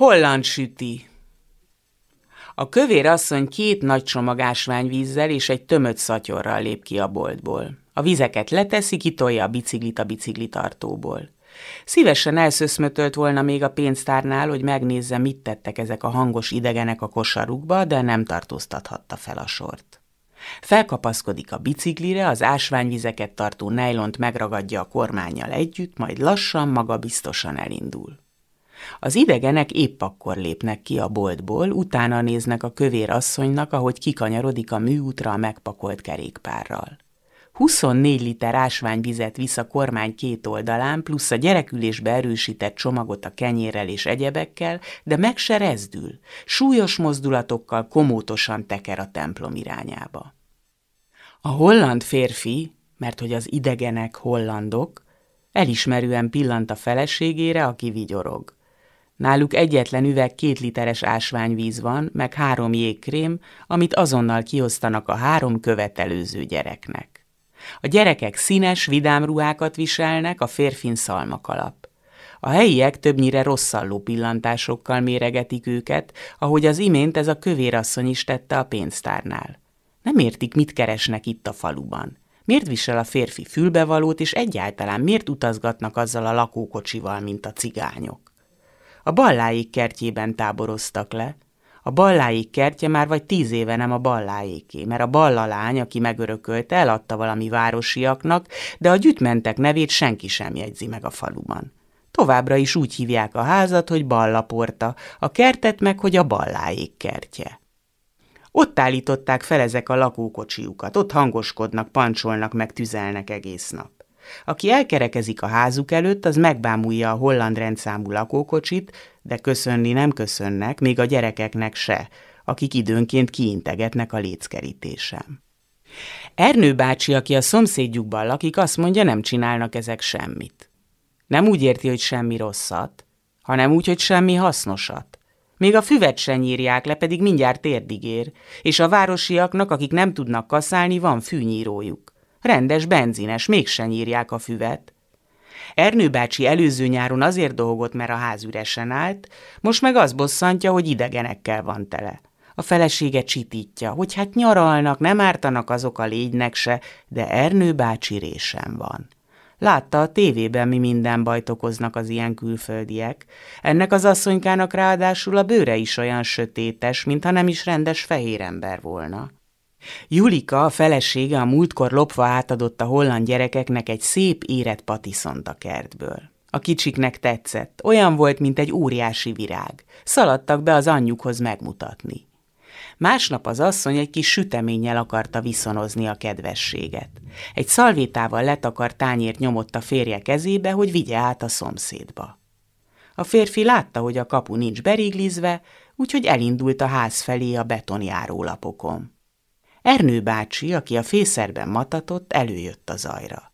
Holland süti. A kövér asszony két nagy csomag ásványvízzel és egy tömött szatyorral lép ki a boltból. A vizeket leteszi, kitolja a biciklit a biciklitartóból. Szívesen elszöszmötölt volna még a pénztárnál, hogy megnézze, mit tettek ezek a hangos idegenek a kosarukba, de nem tartóztathatta fel a sort. Felkapaszkodik a biciklire, az ásványvizeket tartó nejlont megragadja a kormányjal együtt, majd lassan, maga biztosan elindul. Az idegenek épp akkor lépnek ki a boltból, utána néznek a kövér asszonynak, ahogy kikanyarodik a műútra a megpakolt kerékpárral. 24 liter ásványvizet visz a kormány két oldalán, plusz a gyerekülésbe erősített csomagot a kenyérrel és egyebekkel, de meg se rezdül. Súlyos mozdulatokkal komótosan teker a templom irányába. A holland férfi, mert hogy az idegenek hollandok, elismerően pillant a feleségére, aki vigyorog. Náluk egyetlen üveg két literes ásványvíz van, meg három jégkrém, amit azonnal kiosztanak a három követelőző gyereknek. A gyerekek színes, vidám ruhákat viselnek, a férfin szalmakalap. A helyiek többnyire rosszalló pillantásokkal méregetik őket, ahogy az imént ez a kövérasszony is tette a pénztárnál. Nem értik, mit keresnek itt a faluban. Miért visel a férfi fülbevalót, és egyáltalán miért utazgatnak azzal a lakókocsival, mint a cigányok? A balláik kertjében táboroztak le. A balláik kertje már vagy tíz éve nem a balláéké, mert a balla lány, aki megörökölte, eladta valami városiaknak, de a gyütmentek nevét senki sem jegyzi meg a faluban. Továbbra is úgy hívják a házat, hogy ballaporta, a kertet meg, hogy a balláék kertje. Ott állították fel ezek a lakókocsiukat, ott hangoskodnak, pancsolnak, meg tüzelnek egész nap. Aki elkerekezik a házuk előtt, az megbámulja a holland rendszámú lakókocsit, de köszönni nem köszönnek, még a gyerekeknek se, akik időnként kiintegetnek a léckerítésem. Ernő bácsi, aki a szomszédjukban lakik, azt mondja, nem csinálnak ezek semmit. Nem úgy érti, hogy semmi rosszat, hanem úgy, hogy semmi hasznosat. Még a füvet se nyírják le, pedig mindjárt érdigér, és a városiaknak, akik nem tudnak kaszálni, van fűnyírójuk. Rendes benzines, mégsem nyírják a füvet. Ernő bácsi előző nyáron azért dolgott, mert a ház üresen állt, most meg az bosszantja, hogy idegenekkel van tele. A felesége csitítja, hogy hát nyaralnak, nem ártanak azok a légynek se, de Ernő bácsi résen van. Látta a tévében, mi minden bajt okoznak az ilyen külföldiek. Ennek az asszonykának ráadásul a bőre is olyan sötétes, mintha nem is rendes fehér ember volna. Julika, a felesége a múltkor lopva átadott a holland gyerekeknek egy szép érett patiszont a kertből. A kicsiknek tetszett, olyan volt, mint egy óriási virág. Szaladtak be az anyjukhoz megmutatni. Másnap az asszony egy kis süteménnyel akarta viszonozni a kedvességet. Egy szalvétával letakart tányért nyomott a férje kezébe, hogy vigye át a szomszédba. A férfi látta, hogy a kapu nincs beriglizve, úgyhogy elindult a ház felé a betonjárólapokon. Ernő bácsi, aki a fészerben matatott, előjött a zajra.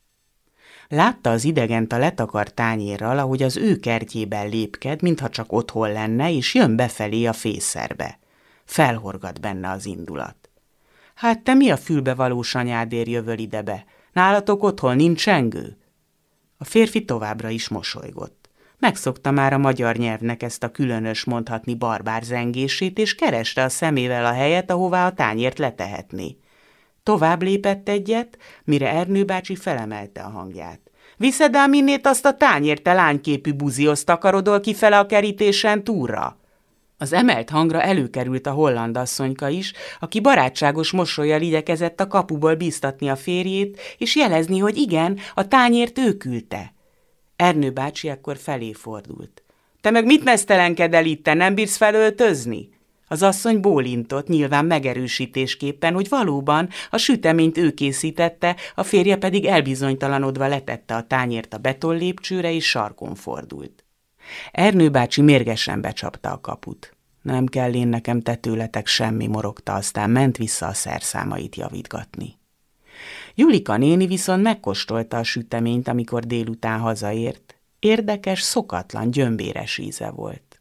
Látta az idegent a letakart tányérral, ahogy az ő kertjében lépked, mintha csak otthon lenne, és jön befelé a fészerbe. Felhorgat benne az indulat. Hát te mi a fülbevalós anyádér jövöl idebe? Nálatok otthon nincs csengő? A férfi továbbra is mosolygott. Megszokta már a magyar nyelvnek ezt a különös mondhatni barbár zengését, és kereste a szemével a helyet, ahová a tányért letehetné. Tovább lépett egyet, mire Ernő bácsi felemelte a hangját. Viszed ám innét azt a tányért, te lányképű buzihoz takarodol kifele a kerítésen túlra? Az emelt hangra előkerült a holland asszonyka is, aki barátságos mosolyjal igyekezett a kapuból bíztatni a férjét, és jelezni, hogy igen, a tányért ő küldte. Ernő bácsi ekkor felé fordult. Te meg mit mesztelenkedel itt, te nem bírsz felöltözni? Az asszony bólintott, nyilván megerősítésképpen, hogy valóban a süteményt ő készítette, a férje pedig elbizonytalanodva letette a tányért a betonlépcsőre, és sarkon fordult. Ernő bácsi mérgesen becsapta a kaput. Nem kell én nekem tetőletek semmi, morogta, aztán ment vissza a szerszámait javítgatni. Julika néni viszont megkóstolta a süteményt, amikor délután hazaért. Érdekes, szokatlan, gyömbéres íze volt.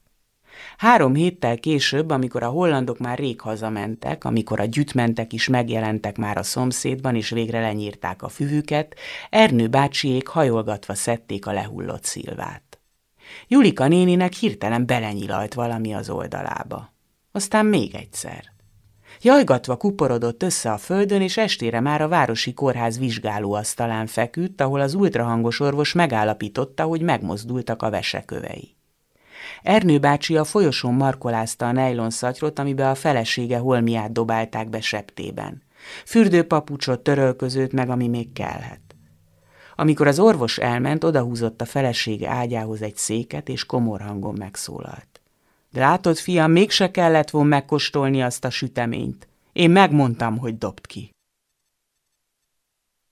Három héttel később, amikor a hollandok már rég hazamentek, amikor a gyütmentek is megjelentek már a szomszédban, és végre lenyírták a füvüket, Ernő bácsiék hajolgatva szedték a lehullott szilvát. Julika néninek hirtelen belenyilalt valami az oldalába. Aztán még egyszer. Jajgatva kuporodott össze a földön, és estére már a városi kórház vizsgálóasztalán feküdt, ahol az ultrahangos orvos megállapította, hogy megmozdultak a vesekövei. Ernő bácsi a folyosón markolázta a nejlon szatyrot, amibe a felesége holmiát dobálták be septében. Fürdőpapucsot, törölközőt meg, ami még kellhet. Amikor az orvos elment, odahúzott a felesége ágyához egy széket, és komor hangon megszólalt. De látod, fiam, mégse kellett volna megkóstolni azt a süteményt. Én megmondtam, hogy dobd ki.